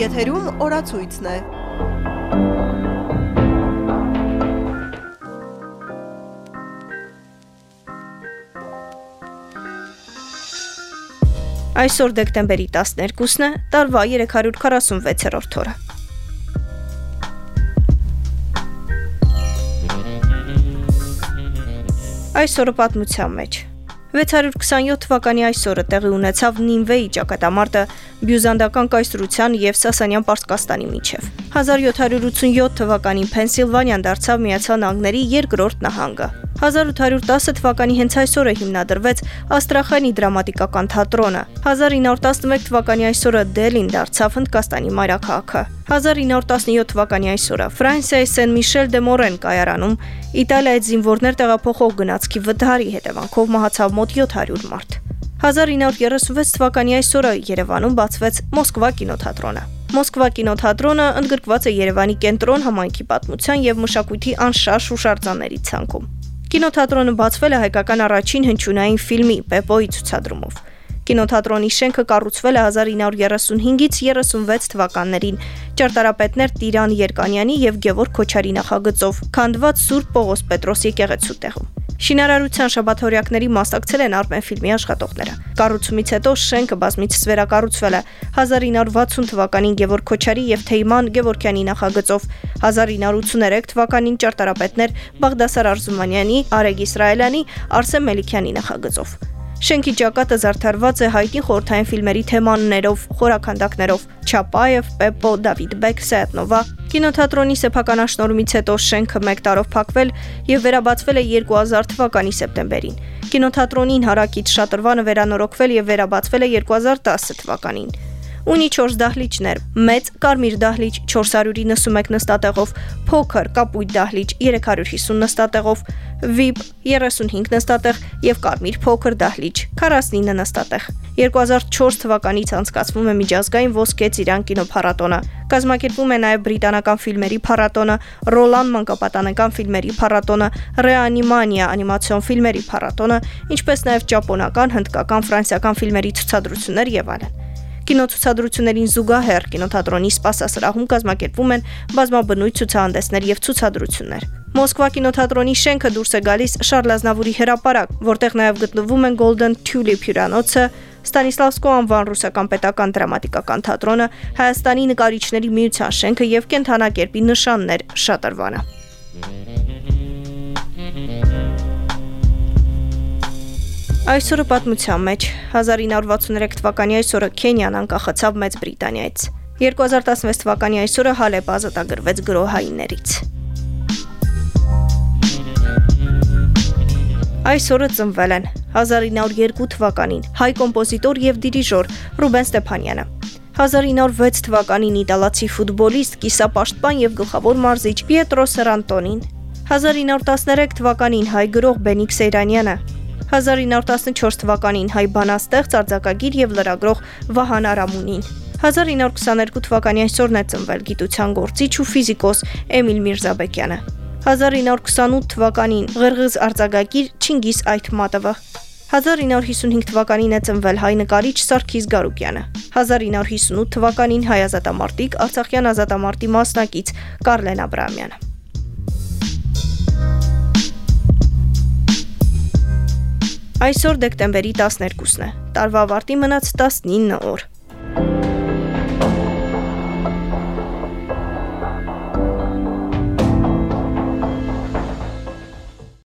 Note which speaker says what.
Speaker 1: Եթերում օրացույցն է։
Speaker 2: Այսօր դեկտեմբերի 12-ն է, տարվա 346-րդ օրը։ Այսօրը պատմության մեջ 627 թվականի այսօրը տեղի ունեցավ Նինվեի ճակատամարտը բյուզանդական կայսրության եւ Սասանյան Պարսկաստանի միջև։ 1787 թվականին Փենսիլվանիան դարձավ Միացյալ Նահանգների երկրորդ նահանգը։ 1810 թվականի հենց այսօրը հիմնադրվեց Աստրախանի դրամատիկական թատրոնը։ 1911 թվականի այսօրը Դելին դարձավ Հնդկաստանի մայրաքաղաքը։ 1917 թվականի այսօրը Ֆրանսիայի Սեն-Միշել դե Մորեն կայարանում Իտալիայի զինվորներ տեղափոխող գնացքի վթարի հետևանքով մահացավ մոտ 700 մարդ։ 1936 թվականի այսօրը Երևանում բացվեց Մոսկվա կինոթատրոնը։ Մոսկվա կինոթատրոնը ընդգրկված է Երևանի կենտրոն համայնքի պատմության եւ մշակույթի անշարժ հուշարձանների ցանկում։ Կինոթատրոնը բացվել է հայկական առաջին հնչյունային ֆիլմի Պեպոյի ցուցադրումով։ Կինոթատրոնի շենքը կառուցվել է 1935-ից 36 թվականներին ճարտարապետներ Տիրան Երկանյանի եւ Գևորգ Քոչարի նախագծով, քանդված Սուրբ Պողոս Պետրոս եկեղեցու տեղում։ Շինարարության շաբաթօրյակների մասնակցել են Armen ֆիլմի աշխատողները։ Կառուցումից հետո շենքը բազմիցս վերակառուցվել է 1960 թվականին Գևորգ Քոչարի եւ Թեյման Գևորգյանի նախագծով, 1983 թվականին ճարտարապետներ Բաղդասար Արզումանյանի, Արեգ Իսրայելյանի, Արսեն Մելիքյանի նախագծով։ Շենքի ճակատը զարդարված է հայտնի խորթային ֆիլմերի թեմաներով, խորաքանդակներով՝ Չապաև, Պեպո, Դավիթ Բեկ, Սեատնովա։ Կինոթատրոնի սեփականաշնորհումից հետո շենքը 1 տարով փակվել եւ վերաբացվել է 2000 թվականի սեպտեմբերին։ Կինոթատրոնին հարակից շատրվանը վերանորոգվել եւ վերաբացվել է 2010 թվականին ունի 4 դահլիճներ՝ մեծ կարմիր դահլիճ 491 նստատեղով, փոքր կապույտ դահլիճ 350 նստատեղով, VIP 35 նստատեղ եւ կարմիր փոքր դահլիճ 49 նստատեղ։ 2004 թվականից անցկացվում է միջազգային ոսկե ծիրան կինոփառատոնը։ Կազմակերպվում է նաև բրիտանական ֆիլմերի փառատոնը, Ռոլան մանկապատանեկան ֆիլմերի փառատոնը, Ռեանիմանիա անիմացիոն ֆիլմերի փառատոնը, ինչպես նաև ճապոնական, հնդկական, ֆրանսիական ֆիլմերի ցուցադրություններ եւ այլն։ Կինոցուցադրություններին զուգահեռ կինոթատրոնի սպասասրահում կազմակերպվում են բազմաբնույթ ցուցահանդեսներ եւ ցուցադրություններ։ Մոսկվա կինոթատրոնի շենքը դուրս է գալիս Շարլ Ազնավուրի հրապարակ, որտեղ նաև գտնվում են Golden Tulip հյուրանոցը, Ստանիսլավսկո անվան ռուսական պետական դրամատիկական թատրոնը, Հայաստանի նկարիչների միության շենքը եւ կենթանակերպի նշաններ շատրվանը։ Այսօրը պատմության մեջ. 1963 թվականի այսօրը Քենիան անկախացավ Մեծ Բրիտանիայից։ 2016 թվականի այսօրը Հալեպ ազատագրվեց գրոհայիններից։ Այսօրը ծնվել են 1902 թվականին հայ կոմպոզիտոր եւ դիրիժոր Ռուբեն Ստեփանյանը, 1906 թվականին իտալացի ֆուտբոլիստ, կիսապաշտպան եւ գլխավոր մարզիչ Պիետրո Սերանտոնին, 1913 թվականին հայ գրող Բենիկ Սեյրանյանը, 1914 թվականին հայ բանաստեղծ, արձակագիր եւ լրագրող Վահան Արամունին։ 1922 թվականի այսօրն է ծնվել գիտության գործիչ ու ֆիզիկոս Էմիլ Միրզաբեկյանը։ 1928 թվականին ղրղыз արձակագիր Չինգիս Այթմատովը 1955 թվականին է ծնվել հայ նկարիչ Սարգիս Գարուկյանը։ 1958 թվականին հայ ազատամարտիկ Արցախյան ազատամարտի մասնակից Կարլեն Աբրահամյանը։ Այսօր դեկտեմբերի 12-ն է։ Տարվա ավարտի մնաց 19 օր։